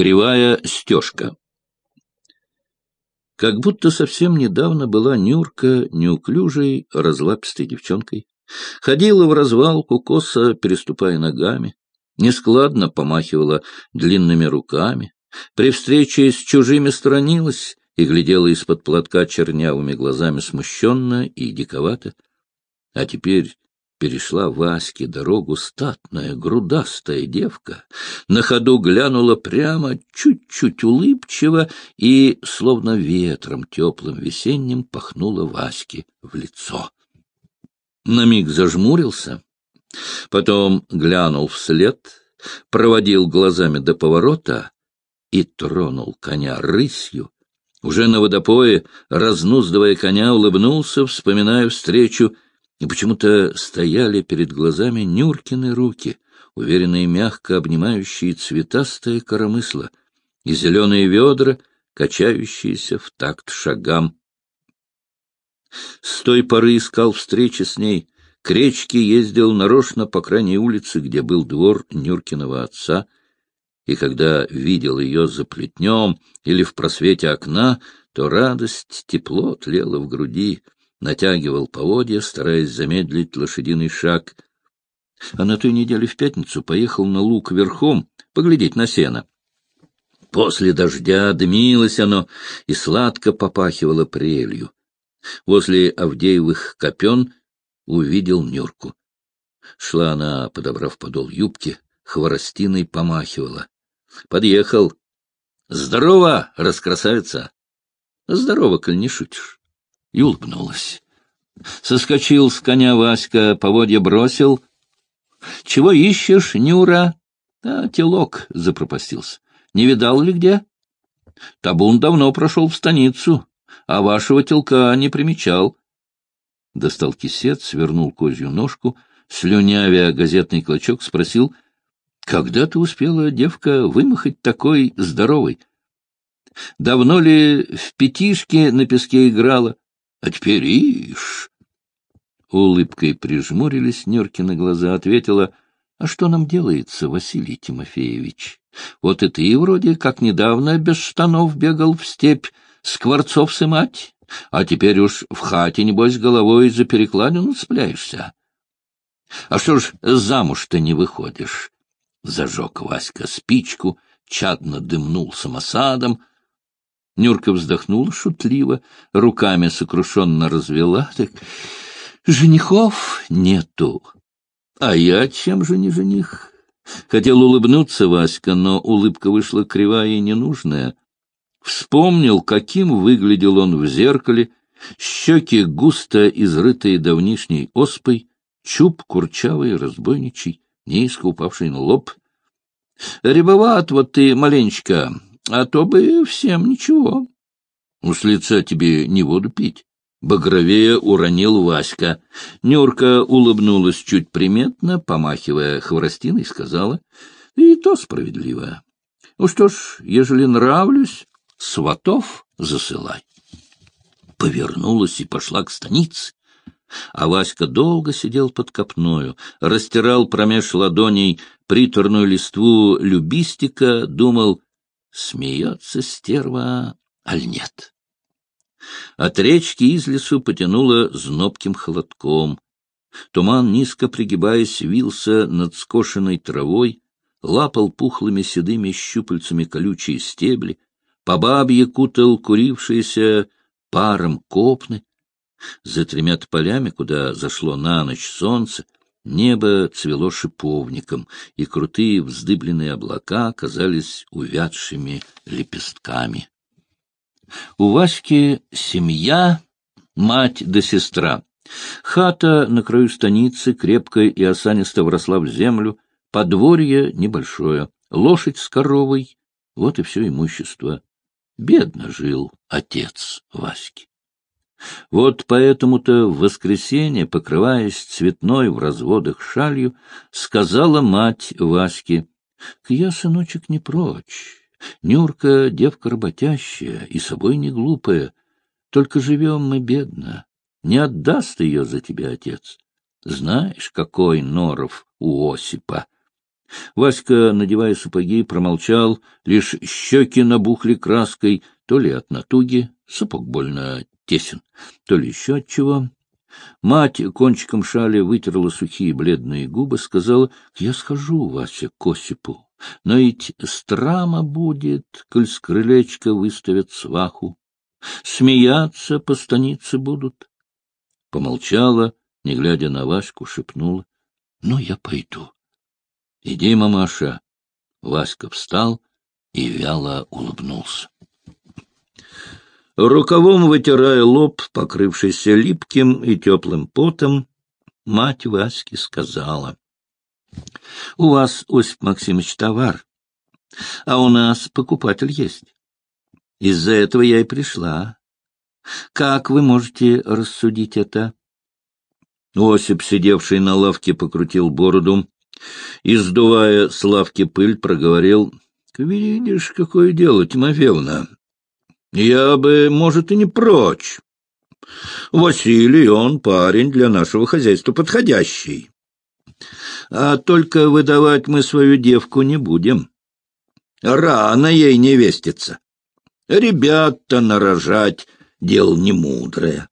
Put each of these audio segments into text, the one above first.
Кривая стежка. Как будто совсем недавно была Нюрка неуклюжей, разлапистой девчонкой. Ходила в развалку, косо переступая ногами, нескладно помахивала длинными руками, при встрече с чужими сторонилась и глядела из-под платка чернявыми глазами смущенно и диковато. А теперь перешла Ваське дорогу статная, грудастая девка, на ходу глянула прямо, чуть-чуть улыбчиво и, словно ветром теплым весенним, пахнула Ваське в лицо. На миг зажмурился, потом глянул вслед, проводил глазами до поворота и тронул коня рысью. Уже на водопое, разнуздывая коня, улыбнулся, вспоминая встречу — и почему-то стояли перед глазами Нюркины руки, уверенные мягко обнимающие цветастое коромысло, и зеленые ведра, качающиеся в такт шагам. С той поры искал встречи с ней, к речке ездил нарочно по крайней улице, где был двор Нюркиного отца, и когда видел ее за плетнем или в просвете окна, то радость тепло тлела в груди, натягивал поводья, стараясь замедлить лошадиный шаг. А на той неделе в пятницу поехал на луг верхом поглядеть на сено. После дождя дымилось оно и сладко попахивало прелью. Возле Авдеевых копен увидел Нюрку. Шла она, подобрав подол юбки, хворостиной помахивала. Подъехал. — Здорово, раскрасавица! — Здорово, коль не шутишь и улыбнулась. Соскочил с коня Васька, поводья бросил. — Чего ищешь, Нюра? — А, телок запропастился. — Не видал ли где? — Табун давно прошел в станицу, а вашего телка не примечал. Достал кисет, свернул козью ножку, слюнявя газетный клочок, спросил, — Когда ты успела, девка, вымахать такой здоровой? Давно ли в пятишке на песке играла? А теперь ишь! Улыбкой прижмурились Неркины глаза, ответила, — А что нам делается, Василий Тимофеевич? Вот и ты вроде как недавно без штанов бегал в степь, скворцов сымать, а теперь уж в хате, небось, головой за перекладину цепляешься. А что ж замуж-то не выходишь? Зажег Васька спичку, чадно дымнул самосадом, Нюрка вздохнула шутливо, руками сокрушенно развела. Так женихов нету. А я чем же не жених? Хотел улыбнуться Васька, но улыбка вышла кривая и ненужная. Вспомнил, каким выглядел он в зеркале, щеки густо изрытые давнишней оспой, чуб курчавый, разбойничий, низко упавший на лоб. — Рябоват вот ты маленечко, а то бы всем ничего. Уж лица тебе не воду пить. Багровее уронил Васька. Нюрка улыбнулась чуть приметно, помахивая хворостиной, сказала, — И то справедливо. Ну что ж, ежели нравлюсь, сватов засылай. Повернулась и пошла к станице. А Васька долго сидел под копною, растирал промеж ладоней приторную листву любистика, думал, смеется стерва, аль нет. От речки из лесу потянуло знобким холодком. Туман, низко пригибаясь, вился над скошенной травой, лапал пухлыми седыми щупальцами колючие стебли, по бабье кутал курившиеся паром копны. За тремя тополями, куда зашло на ночь солнце, Небо цвело шиповником, и крутые вздыбленные облака казались увядшими лепестками. У Васьки семья, мать да сестра. Хата на краю станицы, крепкая и осанисто вросла в землю, подворье небольшое, лошадь с коровой — вот и все имущество. Бедно жил отец Васьки. Вот поэтому-то в воскресенье, покрываясь цветной в разводах шалью, сказала мать Ваське, — К я, сыночек, не прочь. Нюрка — девка работящая и собой не глупая. Только живем мы бедно. Не отдаст ее за тебя отец. Знаешь, какой норов у Осипа. Васька, надевая сапоги, промолчал, лишь щеки набухли краской, то ли от натуги, сапог больно тесен, то ли еще от чего. Мать кончиком шали вытерла сухие бледные губы, сказала, — Я схожу, Вася, к Осипу, но ведь страма будет, коль с крылечка выставят сваху. Смеяться по станице будут. Помолчала, не глядя на Ваську, шепнула, — Ну, я пойду. — Иди, мамаша. Васька встал и вяло улыбнулся. Рукавом вытирая лоб, покрывшийся липким и теплым потом, мать Васьки сказала. — У вас, Осип Максимович, товар, а у нас покупатель есть. Из-за этого я и пришла. Как вы можете рассудить это? Осип, сидевший на лавке, покрутил бороду и, сдувая с лавки пыль, проговорил. — Видишь, какое дело, Тимофеевна. Я бы, может, и не прочь. Василий, он парень для нашего хозяйства подходящий. А только выдавать мы свою девку не будем. Рано ей не вестится. Ребята нарожать — дело не мудрое.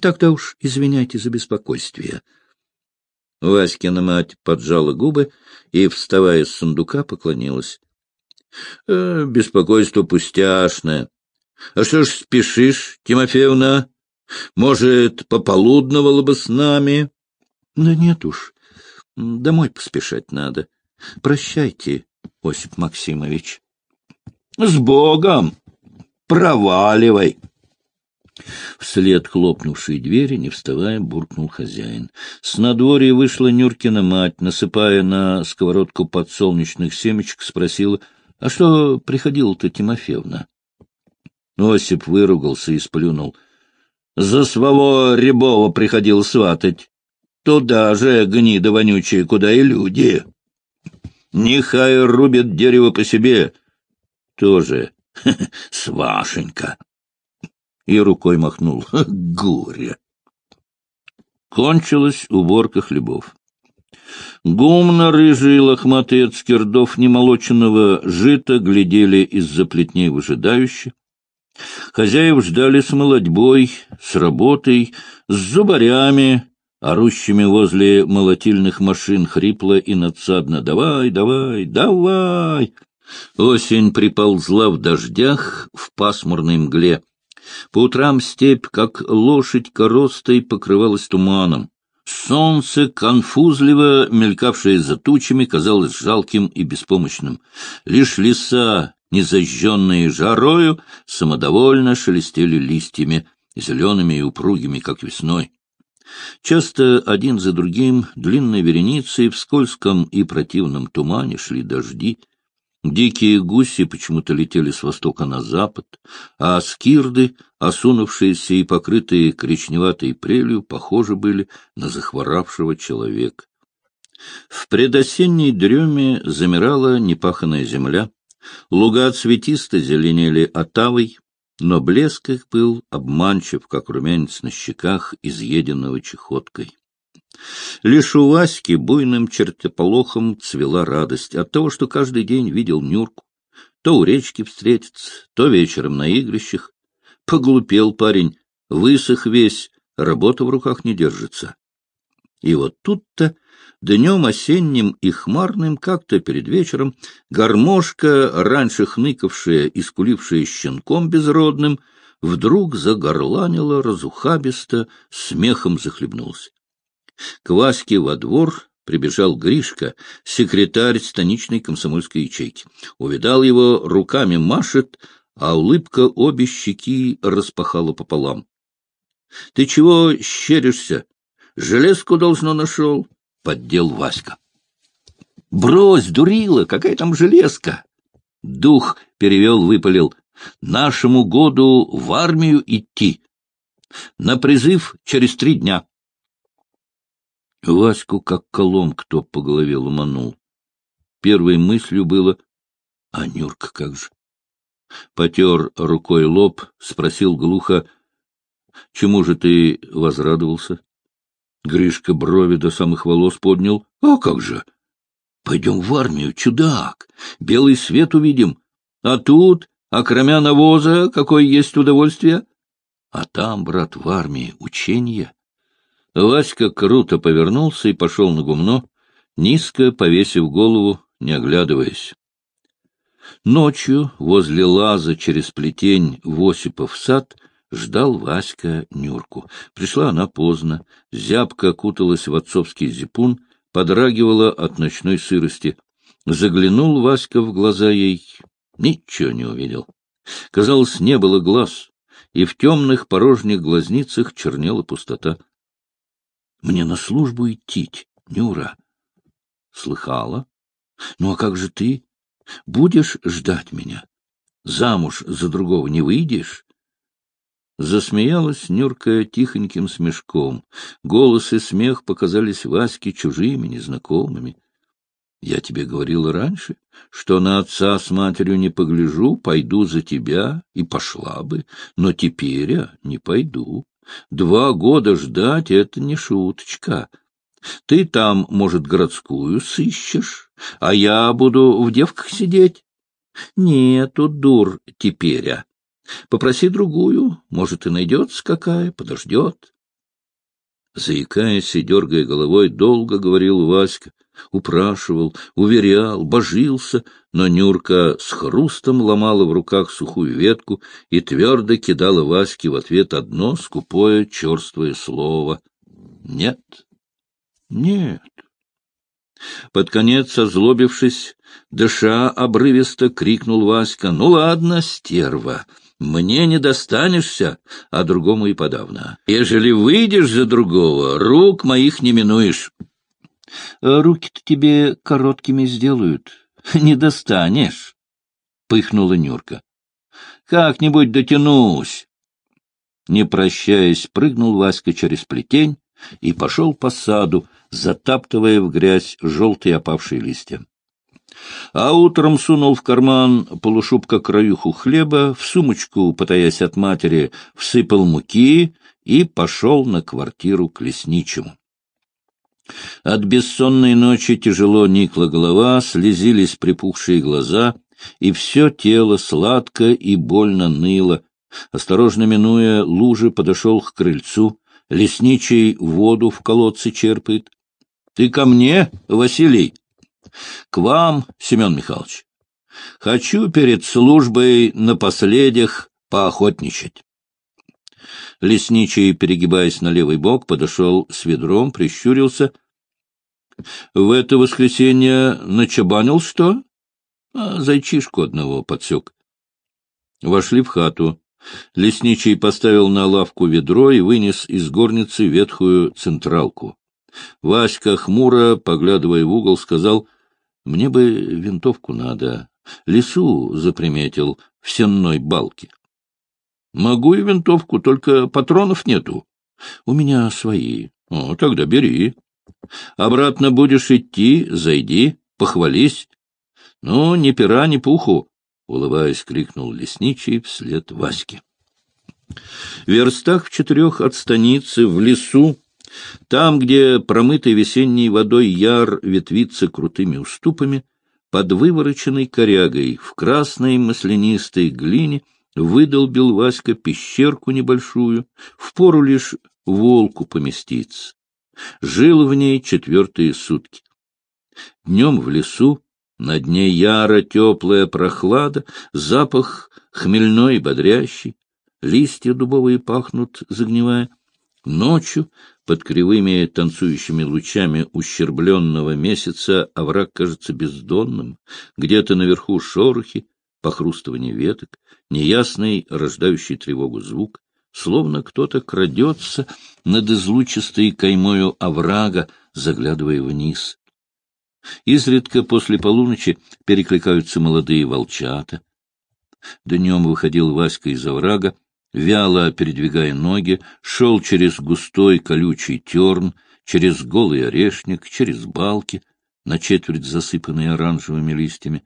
Тогда уж извиняйте за беспокойствие. Васькина мать поджала губы и, вставая с сундука, поклонилась. Э, беспокойство пустяшное. А что ж спешишь, Тимофеевна? Может, пополудновало бы с нами? Да нет уж, домой поспешать надо. Прощайте, Осип Максимович. С Богом! Проваливай! Вслед хлопнувшей двери, не вставая, буркнул хозяин. С надворья вышла Нюркина мать, насыпая на сковородку подсолнечных семечек, спросила — а что приходила-то Тимофеевна? Осип выругался и сплюнул. За своего Рябова приходил сватать. Туда же, гнида вонючая, куда и люди. Нехай рубят дерево по себе. Тоже свашенька. И рукой махнул. Горе. Кончилась уборка хлебов. Гумно-рыжие лохматые от скирдов немолоченного жита глядели из-за плетней выжидающе. Хозяев ждали с молодьбой, с работой, с зубарями, орущими возле молотильных машин хрипло и надсадно «Давай, давай, давай!» Осень приползла в дождях, в пасмурной мгле. По утрам степь, как лошадь коростой, покрывалась туманом. Солнце, конфузливо мелькавшее за тучами, казалось жалким и беспомощным. Лишь леса, незажженные жарою, самодовольно шелестели листьями, зелеными и упругими, как весной. Часто один за другим длинной вереницей в скользком и противном тумане шли дожди, Дикие гуси почему-то летели с востока на запад, а скирды, осунувшиеся и покрытые коричневатой прелью, похожи были на захворавшего человека. В предосенней дреме замирала непаханная земля, луга цветисто зеленели отавой, но блеск их был обманчив, как румянец на щеках, изъеденного чехоткой. Лишь у Васьки буйным чертополохом цвела радость от того, что каждый день видел Нюрку. То у речки встретится, то вечером на игрищах. Поглупел парень, высох весь, работа в руках не держится. И вот тут-то, днем осенним и хмарным, как-то перед вечером, гармошка, раньше хныкавшая и скулившая щенком безродным, вдруг загорланила разухабисто, смехом захлебнулся. К Ваське во двор прибежал Гришка, секретарь станичной комсомольской ячейки. Увидал его, руками машет, а улыбка обе щеки распахала пополам. — Ты чего щеришься? Железку должно нашел, — поддел Васька. — Брось, дурила, какая там железка? Дух перевел, выпалил. — Нашему году в армию идти. На призыв через три дня. Ваську как колом кто по голове ломанул. Первой мыслью было «А Нюрка как же?» Потер рукой лоб, спросил глухо «Чему же ты возрадовался?» Гришка брови до самых волос поднял. «А как же?» Пойдем в армию, чудак, белый свет увидим. А тут, окромя навоза, какое есть удовольствие? А там, брат, в армии учение. Васька круто повернулся и пошел на гумно, низко повесив голову, не оглядываясь. Ночью возле лаза через плетень в Осипов сад ждал Васька Нюрку. Пришла она поздно, зябко окуталась в отцовский зипун, подрагивала от ночной сырости. Заглянул Васька в глаза ей, ничего не увидел. Казалось, не было глаз, и в темных порожних глазницах чернела пустота. — Мне на службу идти, Нюра. — Слыхала? — Ну а как же ты? Будешь ждать меня? Замуж за другого не выйдешь? Засмеялась Нюрка тихоньким смешком. Голос и смех показались Ваське чужими, незнакомыми. Я тебе говорила раньше, что на отца с матерью не погляжу, пойду за тебя, и пошла бы, но теперь я не пойду. Два года ждать — это не шуточка. Ты там, может, городскую сыщешь, а я буду в девках сидеть. Нету дур теперь, а. Попроси другую, может, и найдется какая, подождет. Заикаясь и дергая головой, долго говорил Васька, упрашивал, уверял, божился, но Нюрка с хрустом ломала в руках сухую ветку и твердо кидала Ваське в ответ одно скупое черствое слово — «нет». Нет. Под конец, озлобившись, дыша обрывисто, крикнул Васька. — Ну ладно, стерва, мне не достанешься, а другому и подавно. Ежели выйдешь за другого, рук моих не минуешь. — Руки-то тебе короткими сделают. Не достанешь, — пыхнула Нюрка. — Как-нибудь дотянусь. Не прощаясь, прыгнул Васька через плетень и пошел по саду, затаптывая в грязь желтые опавшие листья. А утром сунул в карман полушубка краюху хлеба, в сумочку, потаясь от матери, всыпал муки и пошел на квартиру к лесничему. От бессонной ночи тяжело никла голова, слезились припухшие глаза, и все тело сладко и больно ныло. Осторожно минуя лужи, подошел к крыльцу. Лесничий воду в колодце черпает. Ты ко мне, Василий? К вам, Семен Михайлович. Хочу перед службой напоследях поохотничать. Лесничий, перегибаясь на левый бок, подошел с ведром, прищурился. — В это воскресенье начабанил что? А, зайчишку одного подсек. Вошли в хату. Лесничий поставил на лавку ведро и вынес из горницы ветхую централку. Васька, хмуро, поглядывая в угол, сказал, — Мне бы винтовку надо. Лесу заприметил в сенной балке. — Могу и винтовку, только патронов нету. — У меня свои. — О, тогда бери. Обратно будешь идти, зайди, похвались. — Ну, ни пера, ни пуху, — улыбаясь, крикнул лесничий вслед Ваське. Верстах в четырех от станицы, в лесу, там, где промытый весенней водой яр ветвится крутыми уступами, под вывороченной корягой в красной маслянистой глине выдолбил Васька пещерку небольшую, впору лишь волку поместиться. Жил в ней четвертые сутки. Днем в лесу, на дне яра теплая прохлада, запах хмельной и бодрящий, листья дубовые пахнут, загнивая. Ночью под кривыми танцующими лучами ущербленного месяца овраг кажется бездонным, где-то наверху шорохи, похрустывание веток, неясный, рождающий тревогу звук, словно кто-то крадется над излучистой каймою оврага, заглядывая вниз. Изредка после полуночи перекликаются молодые волчата. Днем выходил Васька из оврага, вяло передвигая ноги, шел через густой колючий терн, через голый орешник, через балки, на четверть засыпанные оранжевыми листьями.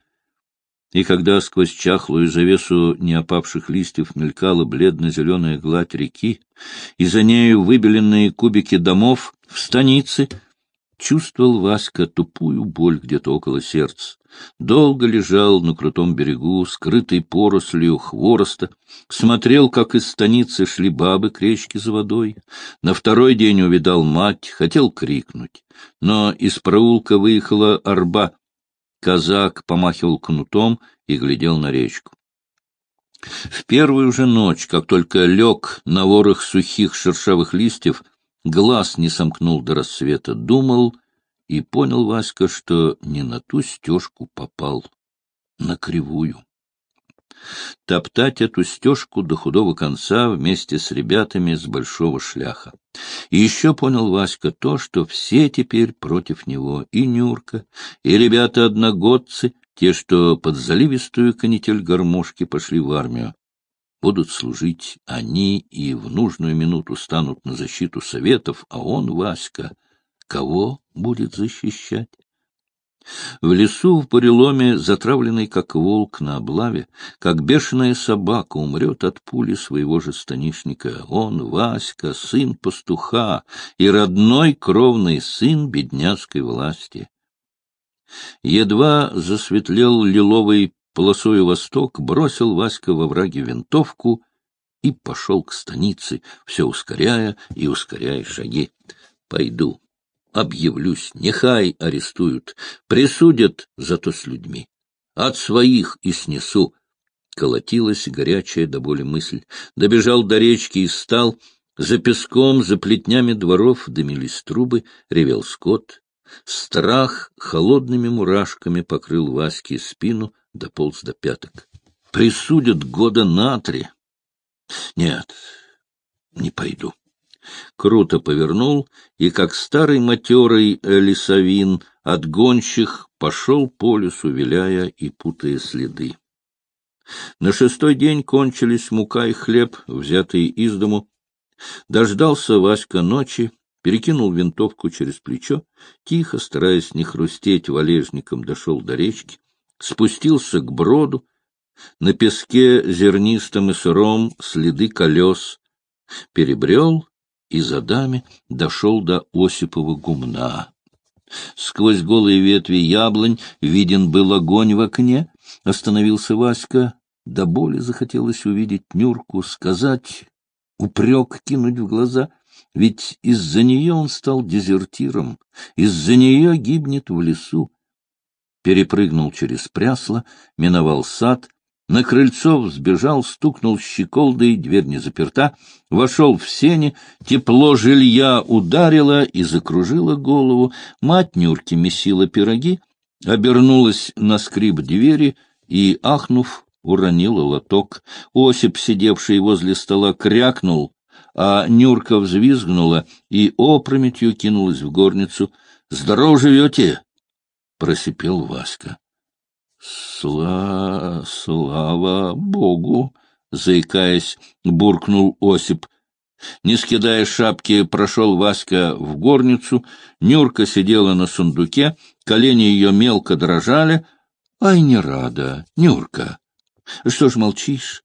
И когда сквозь чахлую завесу неопавших листьев мелькала бледно-зеленая гладь реки, и за нею выбеленные кубики домов в станице, чувствовал Васька тупую боль где-то около сердца. Долго лежал на крутом берегу, скрытый порослью хвороста, смотрел, как из станицы шли бабы к речке за водой. На второй день увидал мать, хотел крикнуть, но из проулка выехала арба. Казак помахивал кнутом и глядел на речку. В первую же ночь, как только лег на ворох сухих шершавых листьев, глаз не сомкнул до рассвета, думал и понял Васька, что не на ту стежку попал, на кривую. Топтать эту стежку до худого конца вместе с ребятами с большого шляха. И еще понял Васька то, что все теперь против него, и Нюрка, и ребята-одногодцы, те, что под заливистую канитель гармошки пошли в армию. Будут служить они и в нужную минуту станут на защиту советов, а он, Васька, Кого будет защищать? В лесу в буреломе, затравленный как волк на облаве, как бешеная собака умрет от пули своего же станишника. Он, Васька, сын пастуха и родной кровный сын бедняцкой власти. Едва засветлел лиловой полосою восток, бросил Васька во враге винтовку и пошел к станице, все ускоряя и ускоряя шаги. Пойду, объявлюсь, нехай арестуют, присудят зато с людьми. От своих и снесу. Колотилась горячая до боли мысль. Добежал до речки и стал. За песком, за плетнями дворов дымились трубы, ревел скот. Страх холодными мурашками покрыл Ваське спину, дополз до пяток. Присудят года на три. Нет, не пойду круто повернул и, как старый матерый лесовин, от гонщих пошел по лесу, виляя и путая следы. На шестой день кончились мука и хлеб, взятые из дому. Дождался Васька ночи, перекинул винтовку через плечо, тихо, стараясь не хрустеть валежником, дошел до речки, спустился к броду, на песке зернистом и сыром следы колес, перебрел и задами дошел до Осипова гумна. Сквозь голые ветви яблонь виден был огонь в окне. Остановился Васька. До боли захотелось увидеть Нюрку, сказать, упрек кинуть в глаза. Ведь из-за нее он стал дезертиром, из-за нее гибнет в лесу. Перепрыгнул через прясло, миновал сад — на крыльцо взбежал, стукнул щеколдой, дверь не заперта, вошел в сени, тепло жилья ударило и закружило голову, мать Нюрки месила пироги, обернулась на скрип двери и, ахнув, уронила лоток. Осип, сидевший возле стола, крякнул, а Нюрка взвизгнула и опрометью кинулась в горницу. — Здоров живете? — просипел Васька. Сла... слава Богу! — заикаясь, буркнул Осип. Не скидая шапки, прошел Васька в горницу. Нюрка сидела на сундуке, колени ее мелко дрожали. — Ай, не рада, Нюрка! Что ж молчишь?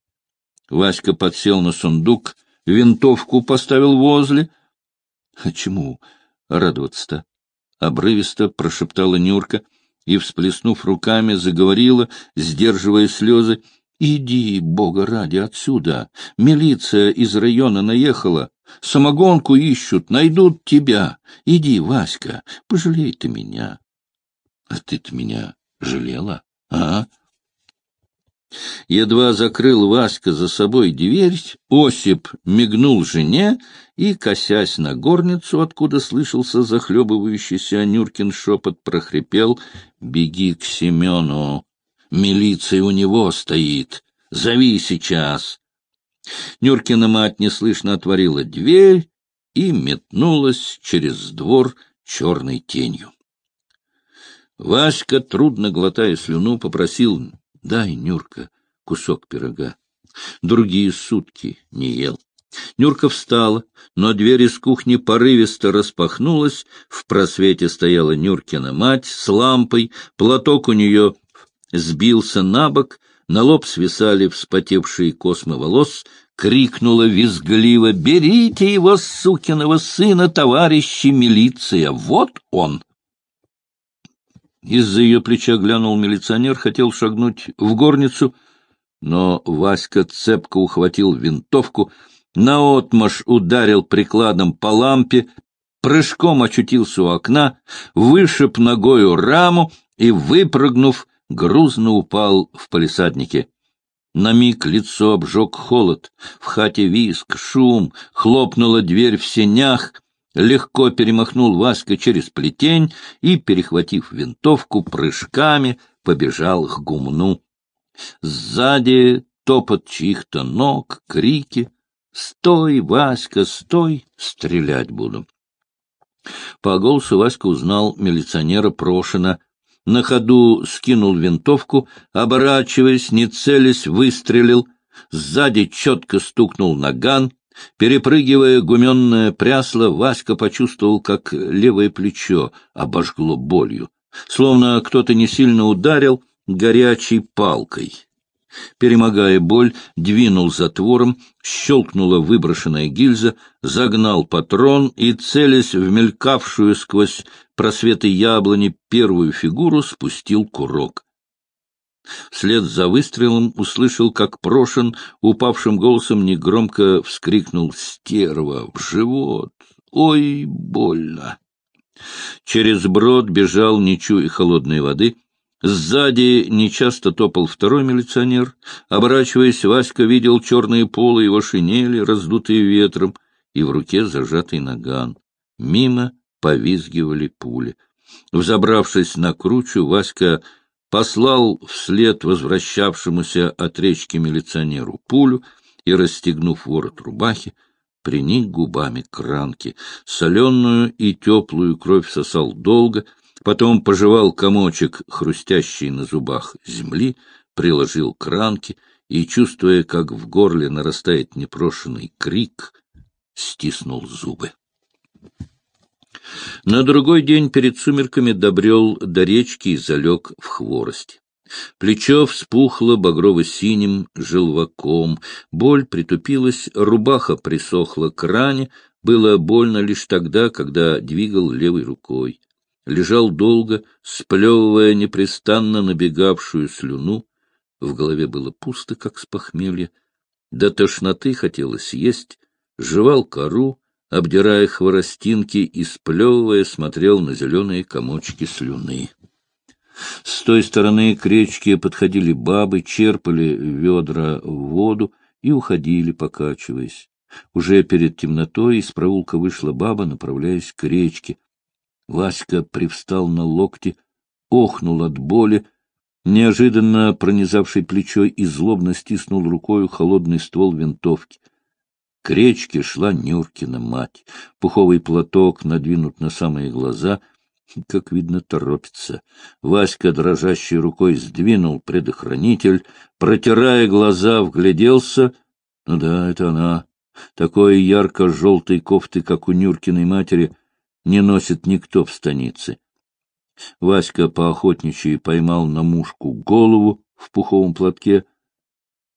Васька подсел на сундук, винтовку поставил возле. — А чему радоваться-то? — обрывисто прошептала Нюрка — и, всплеснув руками, заговорила, сдерживая слезы. — Иди, Бога ради, отсюда! Милиция из района наехала. Самогонку ищут, найдут тебя. Иди, Васька, пожалей ты меня. — А ты-то меня жалела, а? Едва закрыл Васька за собой дверь, Осип мигнул жене и, косясь на горницу, откуда слышался захлебывающийся Анюркин шепот, прохрипел «Беги к Семену! Милиция у него стоит! Зови сейчас!» Нюркина мать неслышно отворила дверь и метнулась через двор черной тенью. Васька, трудно глотая слюну, попросил Дай, Нюрка, кусок пирога. Другие сутки не ел. Нюрка встала, но дверь из кухни порывисто распахнулась, в просвете стояла Нюркина мать с лампой, платок у нее сбился на бок, на лоб свисали вспотевшие космы волос, крикнула визгливо, «Берите его, сукиного сына, товарищи милиция! Вот он!» Из-за ее плеча глянул милиционер, хотел шагнуть в горницу, но Васька цепко ухватил винтовку, наотмашь ударил прикладом по лампе, прыжком очутился у окна, вышиб ногою раму и, выпрыгнув, грузно упал в палисаднике. На миг лицо обжег холод, в хате виск, шум, хлопнула дверь в сенях, легко перемахнул Васька через плетень и, перехватив винтовку, прыжками побежал к гумну. Сзади топот чьих-то ног, крики. «Стой, Васька, стой! Стрелять буду!» По голосу Васька узнал милиционера Прошина. На ходу скинул винтовку, оборачиваясь, не целясь, выстрелил. Сзади четко стукнул наган. Перепрыгивая гуменное прясло, Васька почувствовал, как левое плечо обожгло болью. Словно кто-то не сильно ударил горячей палкой. Перемогая боль, двинул затвором, щелкнула выброшенная гильза, загнал патрон и, целясь в мелькавшую сквозь просветы яблони первую фигуру, спустил курок. Вслед за выстрелом услышал, как Прошин упавшим голосом негромко вскрикнул «Стерва! В живот! Ой, больно!» Через брод бежал, не чуя холодной воды, Сзади нечасто топал второй милиционер. Оборачиваясь, Васька видел черные полы его шинели, раздутые ветром, и в руке зажатый наган. Мимо повизгивали пули. Взобравшись на кручу, Васька послал вслед возвращавшемуся от речки милиционеру пулю и, расстегнув ворот рубахи, приник губами к ранке. Соленую и теплую кровь сосал долго — Потом пожевал комочек, хрустящий на зубах земли, приложил к ранке и, чувствуя, как в горле нарастает непрошенный крик, стиснул зубы. На другой день перед сумерками добрел до речки и залег в хворости. Плечо вспухло багрово-синим желваком, боль притупилась, рубаха присохла к ране, было больно лишь тогда, когда двигал левой рукой лежал долго, сплевывая непрестанно набегавшую слюну. В голове было пусто, как с похмелья. До тошноты хотелось есть, жевал кору, обдирая хворостинки и, сплевывая, смотрел на зеленые комочки слюны. С той стороны к речке подходили бабы, черпали ведра в воду и уходили, покачиваясь. Уже перед темнотой из проулка вышла баба, направляясь к речке. Васька привстал на локти, охнул от боли, неожиданно пронизавший плечо и злобно стиснул рукою холодный ствол винтовки. К речке шла Нюркина мать. Пуховый платок надвинут на самые глаза, как видно, торопится. Васька дрожащей рукой сдвинул предохранитель, протирая глаза, вгляделся. Ну да, это она. Такой ярко-желтой кофты, как у Нюркиной матери — не носит никто в станице. Васька поохотничьи поймал на мушку голову в пуховом платке.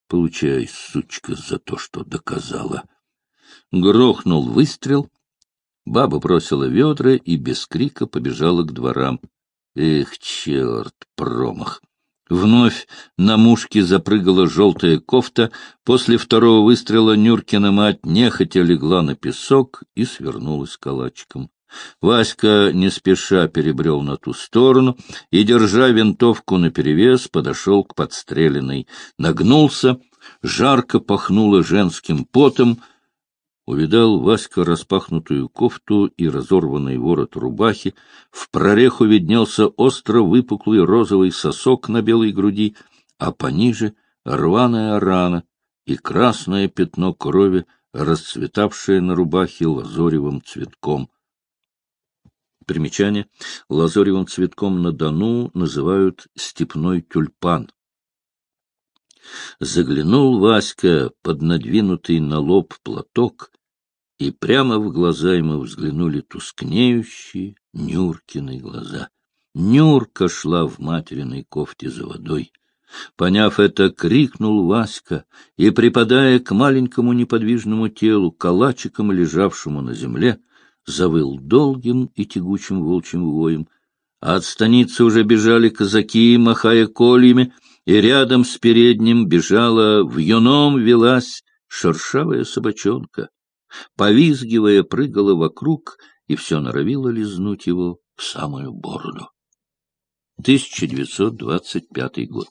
Получай, сучка, за то, что доказала. Грохнул выстрел. Баба бросила ведра и без крика побежала к дворам. Эх, черт, промах! Вновь на мушке запрыгала желтая кофта. После второго выстрела Нюркина мать нехотя легла на песок и свернулась калачиком. Васька не спеша перебрел на ту сторону и, держа винтовку наперевес, подошел к подстреленной. Нагнулся, жарко пахнуло женским потом. Увидал Васька распахнутую кофту и разорванный ворот рубахи. В прореху виднелся остро выпуклый розовый сосок на белой груди, а пониже — рваная рана и красное пятно крови, расцветавшее на рубахе лазоревым цветком — Примечание. Лазоревым цветком на Дону называют степной тюльпан. Заглянул Васька под надвинутый на лоб платок, и прямо в глаза ему взглянули тускнеющие Нюркины глаза. Нюрка шла в материной кофте за водой. Поняв это, крикнул Васька и, припадая к маленькому неподвижному телу, калачиком лежавшему на земле, завыл долгим и тягучим волчьим воем. От станицы уже бежали казаки, махая кольями, и рядом с передним бежала, в юном велась шершавая собачонка. Повизгивая, прыгала вокруг и все норовила лизнуть его в самую бороду. 1925 год.